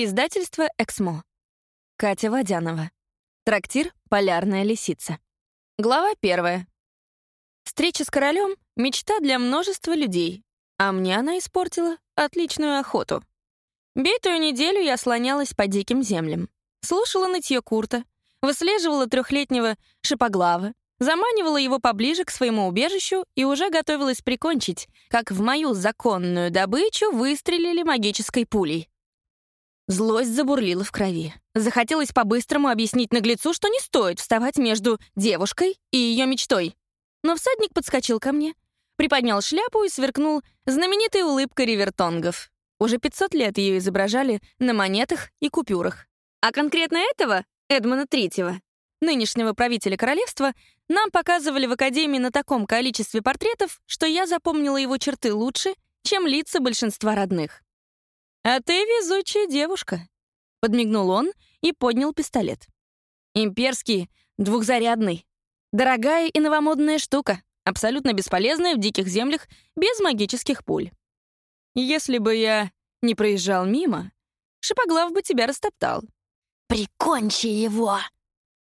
Издательство «Эксмо». Катя Водянова. Трактир «Полярная лисица». Глава первая. Встреча с королем — мечта для множества людей, а мне она испортила отличную охоту. Битую неделю я слонялась по диким землям, слушала нытье Курта, выслеживала трехлетнего шипоглава, заманивала его поближе к своему убежищу и уже готовилась прикончить, как в мою законную добычу выстрелили магической пулей. Злость забурлила в крови. Захотелось по-быстрому объяснить наглецу, что не стоит вставать между девушкой и ее мечтой. Но всадник подскочил ко мне, приподнял шляпу и сверкнул знаменитой улыбкой ривертонгов. Уже 500 лет ее изображали на монетах и купюрах. А конкретно этого, Эдмона Третьего, нынешнего правителя королевства, нам показывали в Академии на таком количестве портретов, что я запомнила его черты лучше, чем лица большинства родных. «А ты везучая девушка», — подмигнул он и поднял пистолет. «Имперский, двухзарядный. Дорогая и новомодная штука, абсолютно бесполезная в диких землях без магических пуль. Если бы я не проезжал мимо, Шипоглав бы тебя растоптал». «Прикончи его!»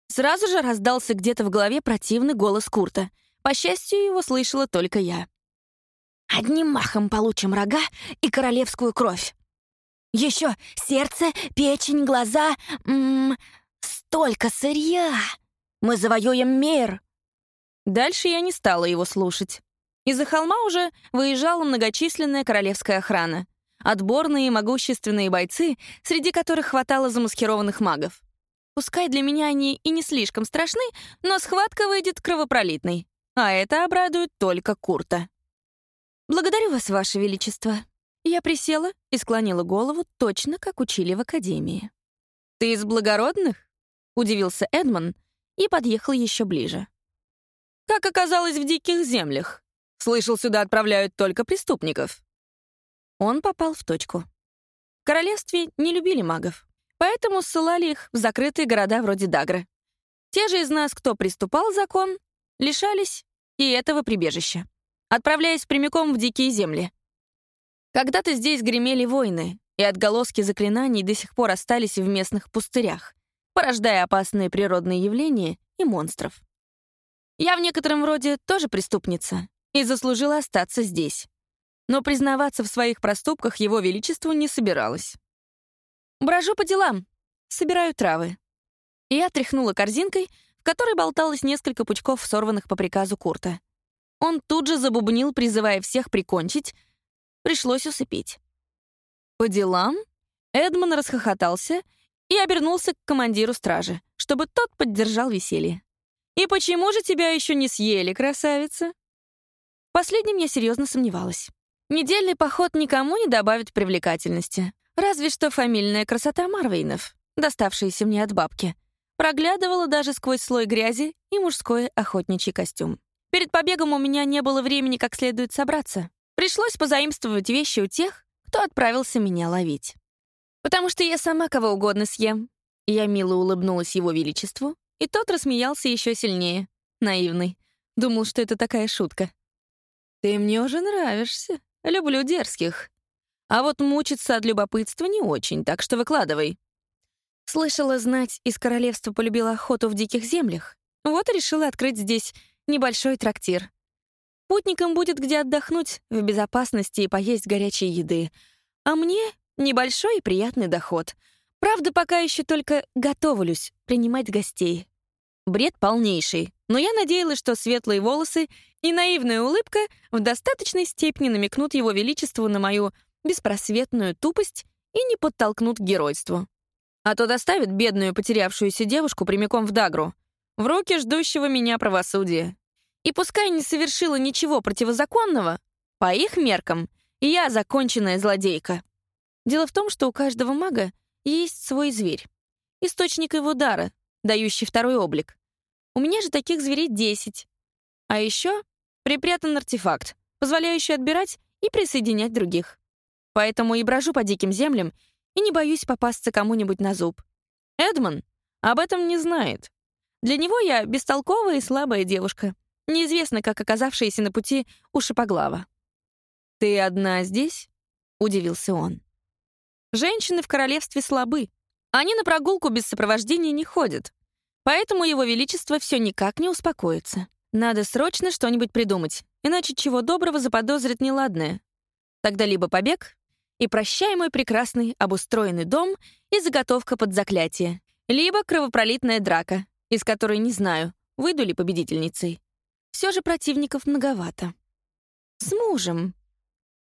Сразу же раздался где-то в голове противный голос Курта. По счастью, его слышала только я. «Одним махом получим рога и королевскую кровь. Еще сердце, печень, глаза. М -м, столько сырья. Мы завоюем мир. Дальше я не стала его слушать. Из-за холма уже выезжала многочисленная королевская охрана. Отборные и могущественные бойцы, среди которых хватало замаскированных магов. Пускай для меня они и не слишком страшны, но схватка выйдет кровопролитной. А это обрадует только Курта. «Благодарю вас, Ваше Величество», я присела и склонила голову точно, как учили в академии. «Ты из благородных?» — удивился Эдмон и подъехал еще ближе. «Как оказалось в диких землях? Слышал, сюда отправляют только преступников». Он попал в точку. В королевстве не любили магов, поэтому ссылали их в закрытые города вроде Дагры. Те же из нас, кто приступал закон, лишались и этого прибежища, отправляясь прямиком в дикие земли. Когда-то здесь гремели войны, и отголоски заклинаний до сих пор остались в местных пустырях, порождая опасные природные явления и монстров. Я в некотором роде тоже преступница и заслужила остаться здесь. Но признаваться в своих проступках Его Величеству не собиралась. Брожу по делам, собираю травы. Я тряхнула корзинкой, в которой болталось несколько пучков, сорванных по приказу Курта. Он тут же забубнил, призывая всех прикончить, Пришлось усыпить. По делам Эдмон расхохотался и обернулся к командиру стражи, чтобы тот поддержал веселье. «И почему же тебя еще не съели, красавица?» Последним я серьезно сомневалась. Недельный поход никому не добавит привлекательности. Разве что фамильная красота Марвейнов, доставшаяся мне от бабки, проглядывала даже сквозь слой грязи и мужской охотничий костюм. Перед побегом у меня не было времени как следует собраться. Пришлось позаимствовать вещи у тех, кто отправился меня ловить. Потому что я сама кого угодно съем. Я мило улыбнулась его величеству, и тот рассмеялся еще сильнее. Наивный. Думал, что это такая шутка. «Ты мне уже нравишься. Люблю дерзких. А вот мучиться от любопытства не очень, так что выкладывай». Слышала знать, из королевства полюбила охоту в диких землях. Вот и решила открыть здесь небольшой трактир. Путникам будет где отдохнуть, в безопасности и поесть горячей еды. А мне — небольшой и приятный доход. Правда, пока еще только готовлюсь принимать гостей. Бред полнейший, но я надеялась, что светлые волосы и наивная улыбка в достаточной степени намекнут его величеству на мою беспросветную тупость и не подтолкнут к геройству. А то доставит бедную потерявшуюся девушку прямиком в Дагру, в руки ждущего меня правосудия. И пускай не совершила ничего противозаконного, по их меркам я законченная злодейка. Дело в том, что у каждого мага есть свой зверь. Источник его дара, дающий второй облик. У меня же таких зверей 10. А еще припрятан артефакт, позволяющий отбирать и присоединять других. Поэтому и брожу по диким землям и не боюсь попасться кому-нибудь на зуб. Эдмон об этом не знает. Для него я бестолковая и слабая девушка, неизвестно как оказавшиеся на пути у Шипоглава. «Ты одна здесь?» — удивился он. Женщины в королевстве слабы. Они на прогулку без сопровождения не ходят. Поэтому его величество все никак не успокоится. Надо срочно что-нибудь придумать, иначе чего доброго заподозрит неладное. Тогда либо побег, и прощай мой прекрасный обустроенный дом и заготовка под заклятие, либо кровопролитная драка, из которой не знаю, выйду ли победительницей. Все же противников многовато. С мужем.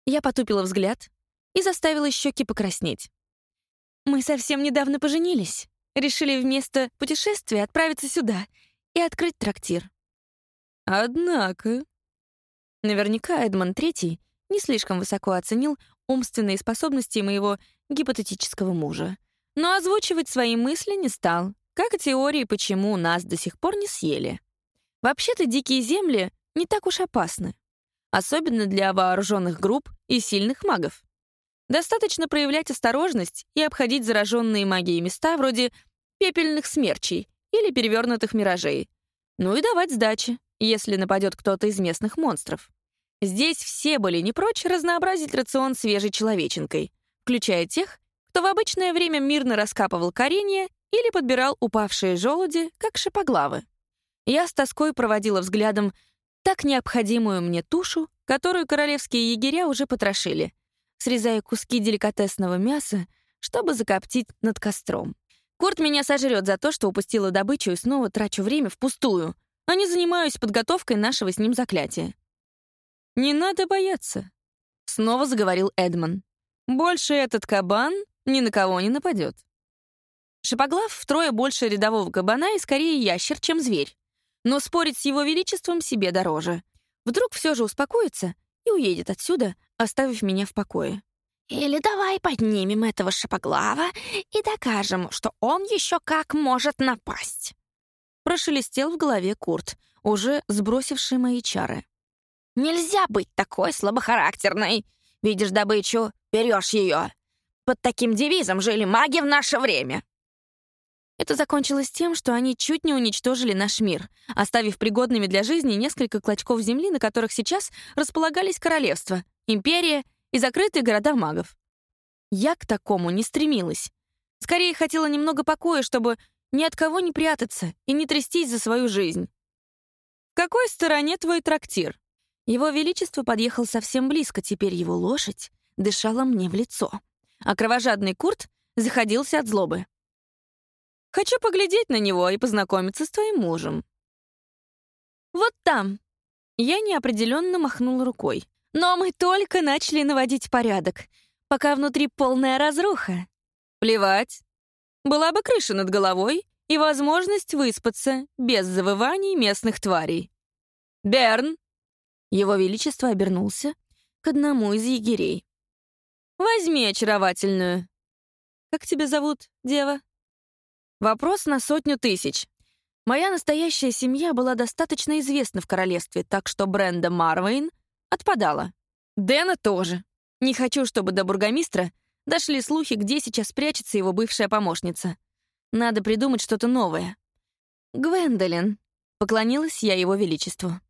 Я потупила взгляд и заставила щеки покраснеть. Мы совсем недавно поженились. Решили вместо путешествия отправиться сюда и открыть трактир. Однако... Наверняка Эдмон Третий не слишком высоко оценил умственные способности моего гипотетического мужа, но озвучивать свои мысли не стал, как теории, почему нас до сих пор не съели. Вообще-то дикие земли не так уж опасны, особенно для вооруженных групп и сильных магов. Достаточно проявлять осторожность и обходить зараженные магией места вроде пепельных смерчей или перевернутых миражей. Ну и давать сдачи, если нападет кто-то из местных монстров. Здесь все были не прочь разнообразить рацион свежей человеченкой, включая тех, кто в обычное время мирно раскапывал коренья или подбирал упавшие желуди, как шипоглавы. Я с тоской проводила взглядом так необходимую мне тушу, которую королевские егеря уже потрошили, срезая куски деликатесного мяса, чтобы закоптить над костром. Курт меня сожрет за то, что упустила добычу и снова трачу время впустую, а не занимаюсь подготовкой нашего с ним заклятия. «Не надо бояться», — снова заговорил Эдмон. «Больше этот кабан ни на кого не нападет». Шипоглав втрое больше рядового кабана и скорее ящер, чем зверь. Но спорить с его величеством себе дороже. Вдруг все же успокоится и уедет отсюда, оставив меня в покое. «Или давай поднимем этого шипоглава и докажем, что он еще как может напасть». Прошелестел в голове Курт, уже сбросивший мои чары. «Нельзя быть такой слабохарактерной. Видишь добычу — берешь ее. Под таким девизом жили маги в наше время». Это закончилось тем, что они чуть не уничтожили наш мир, оставив пригодными для жизни несколько клочков земли, на которых сейчас располагались королевства, империя и закрытые города магов. Я к такому не стремилась. Скорее хотела немного покоя, чтобы ни от кого не прятаться и не трястись за свою жизнь. «В какой стороне твой трактир?» Его Величество подъехал совсем близко, теперь его лошадь дышала мне в лицо, а кровожадный Курт заходился от злобы. Хочу поглядеть на него и познакомиться с твоим мужем». «Вот там». Я неопределенно махнула рукой. «Но мы только начали наводить порядок, пока внутри полная разруха». «Плевать. Была бы крыша над головой и возможность выспаться без завываний местных тварей». «Берн!» Его Величество обернулся к одному из егерей. «Возьми очаровательную». «Как тебя зовут, дева?» Вопрос на сотню тысяч. Моя настоящая семья была достаточно известна в королевстве, так что Бренда Марвейн отпадала. Дэна тоже. Не хочу, чтобы до бургомистра дошли слухи, где сейчас прячется его бывшая помощница. Надо придумать что-то новое. «Гвендолин», — поклонилась я его величеству.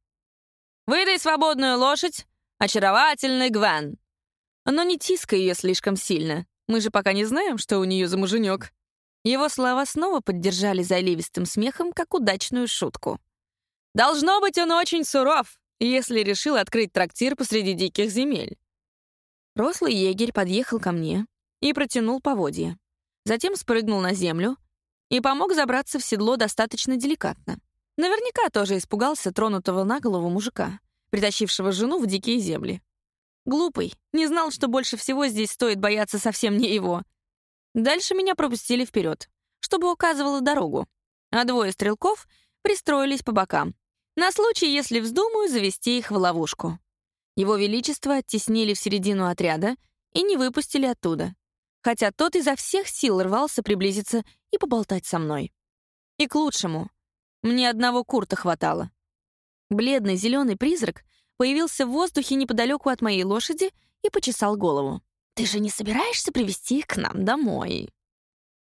«Выдай свободную лошадь, очаровательный Гвен. Но не тискай ее слишком сильно. Мы же пока не знаем, что у нее за муженек. Его слова снова поддержали заливистым смехом, как удачную шутку. «Должно быть, он очень суров, если решил открыть трактир посреди диких земель». Рослый егерь подъехал ко мне и протянул поводья. Затем спрыгнул на землю и помог забраться в седло достаточно деликатно. Наверняка тоже испугался тронутого на голову мужика, притащившего жену в дикие земли. Глупый, не знал, что больше всего здесь стоит бояться совсем не его — Дальше меня пропустили вперед, чтобы указывала дорогу, а двое стрелков пристроились по бокам, на случай, если вздумаю завести их в ловушку. Его Величество оттеснили в середину отряда и не выпустили оттуда, хотя тот изо всех сил рвался приблизиться и поболтать со мной. И к лучшему. Мне одного курта хватало. Бледный зеленый призрак появился в воздухе неподалеку от моей лошади и почесал голову. Ты же не собираешься привезти их к нам домой?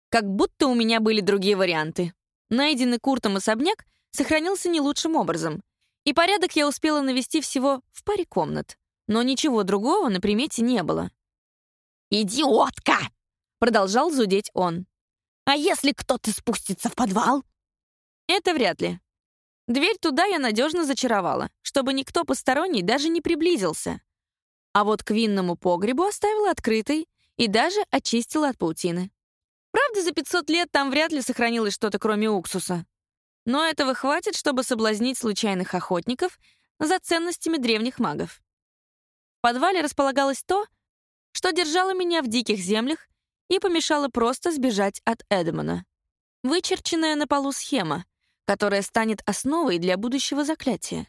Как будто у меня были другие варианты. Найденный Куртом особняк сохранился не лучшим образом, и порядок я успела навести всего в паре комнат, но ничего другого на примете не было. «Идиотка!» Продолжал зудеть он. «А если кто-то спустится в подвал?» Это вряд ли. Дверь туда я надежно зачаровала, чтобы никто посторонний даже не приблизился. А вот к винному погребу оставила открытой и даже очистила от паутины. Правда, за 500 лет там вряд ли сохранилось что-то, кроме уксуса. Но этого хватит, чтобы соблазнить случайных охотников за ценностями древних магов. В подвале располагалось то, что держало меня в диких землях и помешало просто сбежать от Эдмона. Вычерченная на полу схема, которая станет основой для будущего заклятия.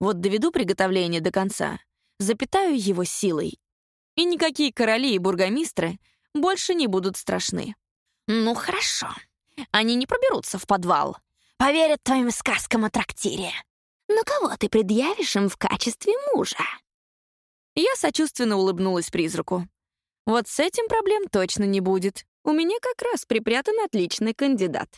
Вот доведу приготовление до конца, запитаю его силой, и никакие короли и бургомистры больше не будут страшны. «Ну хорошо, они не проберутся в подвал, поверят твоим сказкам о трактире. Но кого ты предъявишь им в качестве мужа?» Я сочувственно улыбнулась призраку. Вот с этим проблем точно не будет. У меня как раз припрятан отличный кандидат.